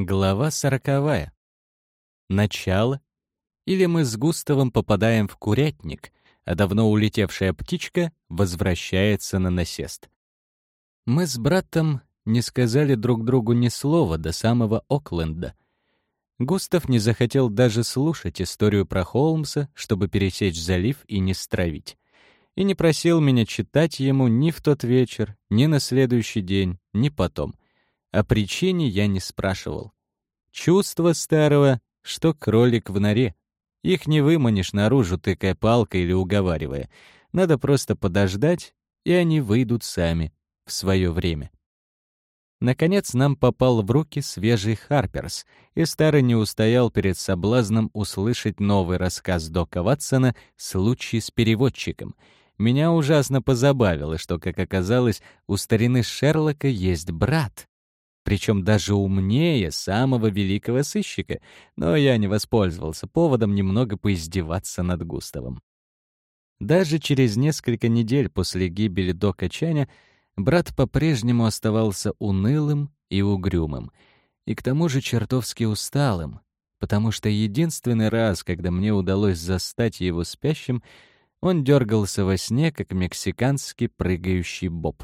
Глава сороковая. Начало. Или мы с Густавом попадаем в курятник, а давно улетевшая птичка возвращается на насест. Мы с братом не сказали друг другу ни слова до самого Окленда. Густав не захотел даже слушать историю про Холмса, чтобы пересечь залив и не стравить. И не просил меня читать ему ни в тот вечер, ни на следующий день, ни потом — о причине я не спрашивал. Чувство старого, что кролик в норе. Их не выманишь наружу, тыкая палкой или уговаривая. Надо просто подождать, и они выйдут сами, в свое время. Наконец нам попал в руки свежий Харперс, и старый не устоял перед соблазном услышать новый рассказ Дока Ватсона «Случай с переводчиком». Меня ужасно позабавило, что, как оказалось, у старины Шерлока есть брат, причем даже умнее самого великого сыщика, но я не воспользовался поводом немного поиздеваться над Густавом. Даже через несколько недель после гибели Дока Чаня брат по-прежнему оставался унылым и угрюмым, и к тому же чертовски усталым, потому что единственный раз, когда мне удалось застать его спящим, он дергался во сне, как мексиканский прыгающий боб.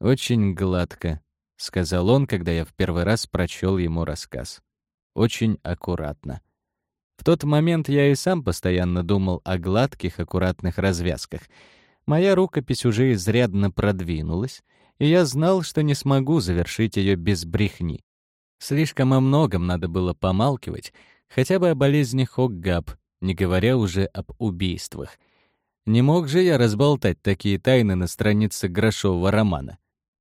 Очень гладко, — сказал он, когда я в первый раз прочел ему рассказ. Очень аккуратно. В тот момент я и сам постоянно думал о гладких, аккуратных развязках. Моя рукопись уже изрядно продвинулась, и я знал, что не смогу завершить ее без брехни. Слишком о многом надо было помалкивать, хотя бы о болезни Хоггаб, не говоря уже об убийствах. Не мог же я разболтать такие тайны на странице грошового романа.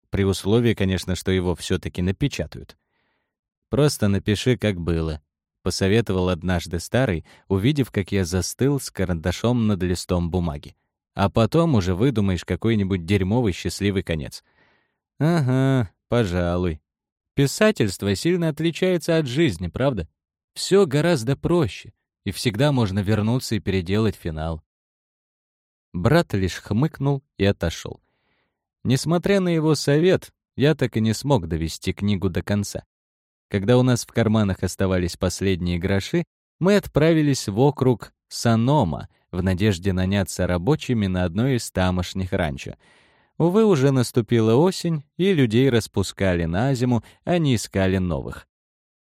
При условии, конечно, что его все таки напечатают. «Просто напиши, как было», — посоветовал однажды старый, увидев, как я застыл с карандашом над листом бумаги. «А потом уже выдумаешь какой-нибудь дерьмовый счастливый конец». «Ага, пожалуй. Писательство сильно отличается от жизни, правда? Все гораздо проще, и всегда можно вернуться и переделать финал». Брат лишь хмыкнул и отошел. Несмотря на его совет, я так и не смог довести книгу до конца. Когда у нас в карманах оставались последние гроши, мы отправились в округ Санома в надежде наняться рабочими на одной из тамошних ранчо. Увы, уже наступила осень, и людей распускали на зиму, а не искали новых.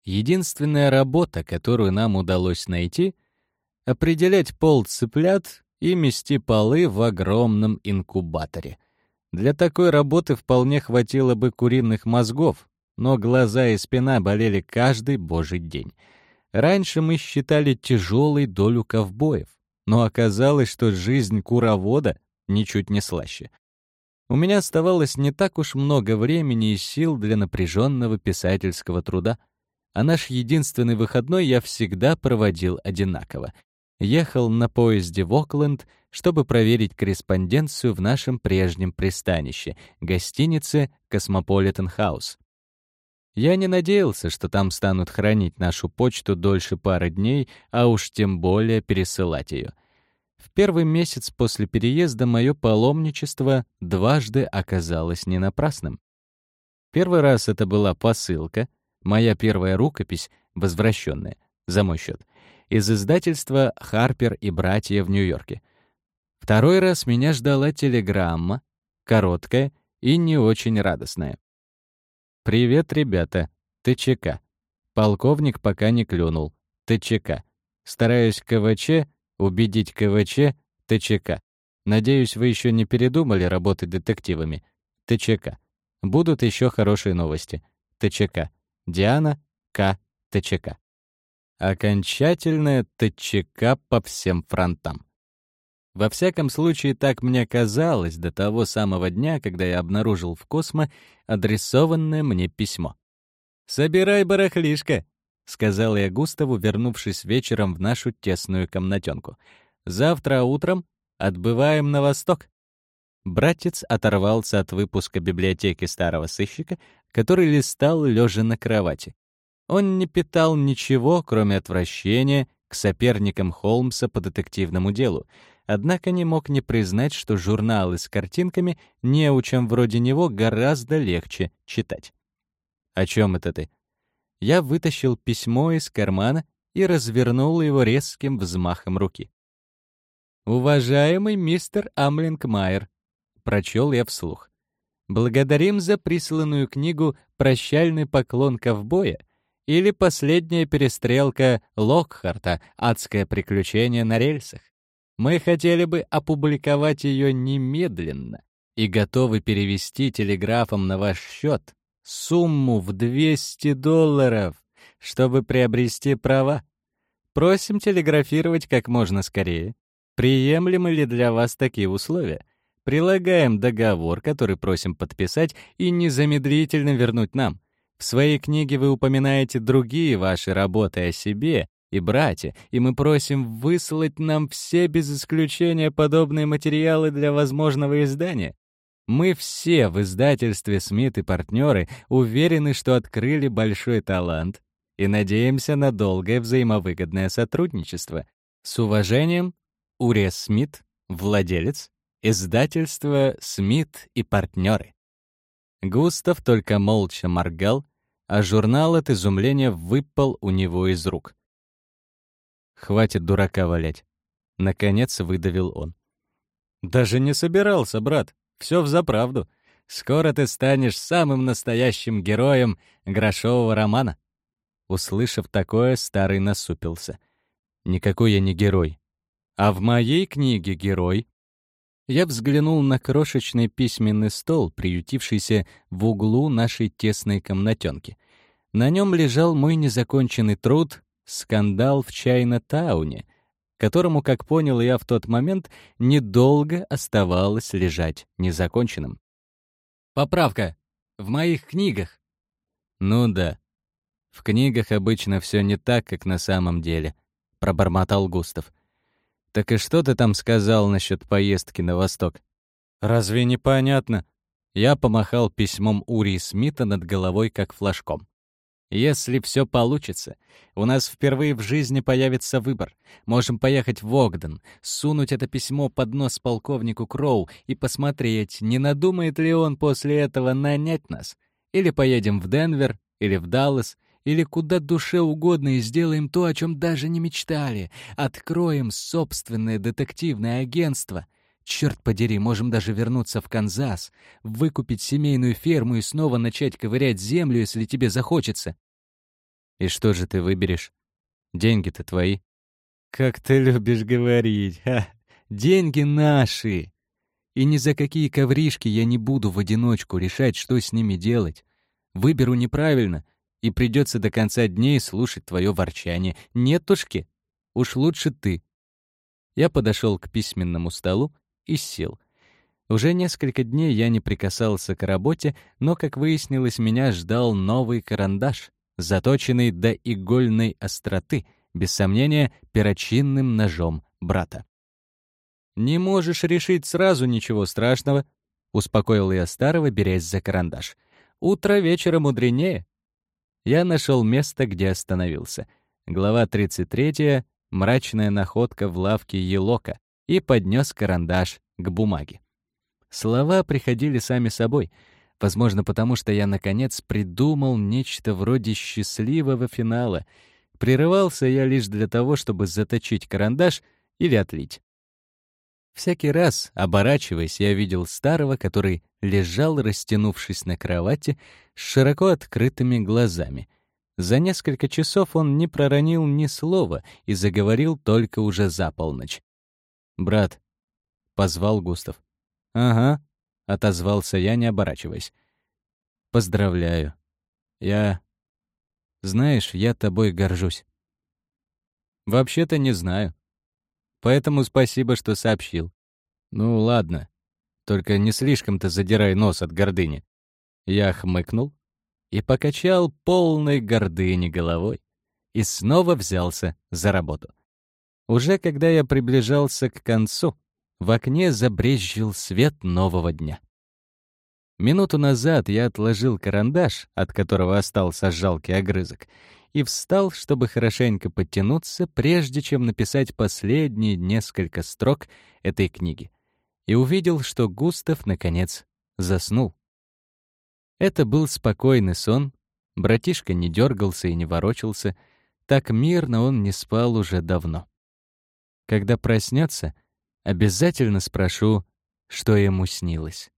Единственная работа, которую нам удалось найти — определять пол цыплят и мести полы в огромном инкубаторе — для такой работы вполне хватило бы куриных мозгов, но глаза и спина болели каждый божий день. Раньше мы считали тяжелой долю ковбоев, но оказалось, что жизнь куровода ничуть не слаще. У меня оставалось не так уж много времени и сил для напряженного писательского труда, а наш единственный выходной я всегда проводил одинаково. Ехал на поезде в Окленд — чтобы проверить корреспонденцию в нашем прежнем пристанище, гостинице «Cosmopolitan House». Я не надеялся, что там станут хранить нашу почту дольше пары дней, а уж тем более пересылать ее. В первый месяц после переезда мое паломничество дважды оказалось не напрасным. Первый раз это была посылка, моя первая рукопись, возвращенная, за мой счет, из издательства «Харпер и братья» в Нью-Йорке. Второй раз меня ждала телеграмма, короткая и не очень радостная. «Привет, ребята. ТЧК. Полковник пока не клюнул. ТЧК. Стараюсь КВЧ, убедить КВЧ, ТЧК. Надеюсь, вы еще не передумали работать детективами. ТЧК. Будут еще хорошие новости. ТЧК. Диана К. ТЧК. Окончательная ТЧК по всем фронтам. Во всяком случае, так мне казалось до того самого дня, когда я обнаружил в Космо адресованное мне письмо. «Собирай барахлишко», — сказал я Густаву, вернувшись вечером в нашу тесную комнатенку. «Завтра утром отбываем на восток». Братец оторвался от выпуска библиотеки старого сыщика, который листал лежа на кровати. Он не питал ничего, кроме отвращения к соперникам Холмса по детективному делу, однако не мог не признать, что журналы с картинками неучам вроде него гораздо легче читать. «О чем это ты?» Я вытащил письмо из кармана и развернул его резким взмахом руки. «Уважаемый мистер Амлинг Майер», — прочел я вслух, «благодарим за присланную книгу «Прощальный поклон ковбоя» или «Последняя перестрелка Локхарта. Адское приключение на рельсах». Мы хотели бы опубликовать ее немедленно и готовы перевести телеграфом на ваш счет сумму в 200 долларов, чтобы приобрести права. Просим телеграфировать как можно скорее. Приемлемы ли для вас такие условия? Прилагаем договор, который просим подписать и незамедлительно вернуть нам. В своей книге вы упоминаете другие ваши работы о себе и брате, и мы просим выслать нам все без исключения подобные материалы для возможного издания. Мы все в издательстве «Смит и партнеры» уверены, что открыли большой талант и надеемся на долгое взаимовыгодное сотрудничество. С уважением, Урес Смит, владелец, издательства «Смит и партнеры». Густав только молча моргал, а журнал от изумления выпал у него из рук. «Хватит дурака валять», — наконец выдавил он. «Даже не собирался, брат. Все взаправду. Скоро ты станешь самым настоящим героем грошового романа». Услышав такое, старый насупился. «Никакой я не герой. А в моей книге герой...» Я взглянул на крошечный письменный стол, приютившийся в углу нашей тесной комнатенки. На нем лежал мой незаконченный труд «Скандал в Чайна-тауне», которому, как понял я в тот момент, недолго оставалось лежать незаконченным. «Поправка! В моих книгах!» «Ну да. В книгах обычно все не так, как на самом деле», — пробормотал Густав. «Так и что ты там сказал насчет поездки на восток?» «Разве непонятно?» Я помахал письмом Ури Смита над головой, как флажком. Если все получится, у нас впервые в жизни появится выбор. Можем поехать в Огден, сунуть это письмо под нос полковнику Кроу и посмотреть, не надумает ли он после этого нанять нас. Или поедем в Денвер, или в Даллас, или куда душе угодно и сделаем то, о чем даже не мечтали. Откроем собственное детективное агентство — Черт подери, можем даже вернуться в Канзас, выкупить семейную ферму и снова начать ковырять землю, если тебе захочется. И что же ты выберешь? Деньги-то твои. Как ты любишь говорить, ха! Деньги наши! И ни за какие ковришки я не буду в одиночку решать, что с ними делать. Выберу неправильно, и придется до конца дней слушать твое ворчание. Нетушки, уж лучше ты. Я подошел к письменному столу и сел. Уже несколько дней я не прикасался к работе, но, как выяснилось, меня ждал новый карандаш, заточенный до игольной остроты, без сомнения, перочинным ножом брата. «Не можешь решить сразу ничего страшного», — успокоил я старого, берясь за карандаш. «Утро вечера мудренее». Я нашел место, где остановился. Глава 33 «Мрачная находка в лавке Елока» и поднес карандаш к бумаге. Слова приходили сами собой, возможно, потому что я, наконец, придумал нечто вроде счастливого финала. Прерывался я лишь для того, чтобы заточить карандаш или отлить. Всякий раз, оборачиваясь, я видел старого, который лежал, растянувшись на кровати, с широко открытыми глазами. За несколько часов он не проронил ни слова и заговорил только уже за полночь. «Брат», — позвал Густав. «Ага», — отозвался я, не оборачиваясь. «Поздравляю. Я... Знаешь, я тобой горжусь». «Вообще-то не знаю. Поэтому спасибо, что сообщил. Ну, ладно. Только не слишком-то задирай нос от гордыни». Я хмыкнул и покачал полной гордыни головой и снова взялся за работу. Уже когда я приближался к концу, в окне забрезжил свет нового дня. Минуту назад я отложил карандаш, от которого остался жалкий огрызок, и встал, чтобы хорошенько подтянуться, прежде чем написать последние несколько строк этой книги, и увидел, что Густав, наконец, заснул. Это был спокойный сон, Братишка не дергался и не ворочался, так мирно он не спал уже давно. Когда проснется, обязательно спрошу, что ему снилось.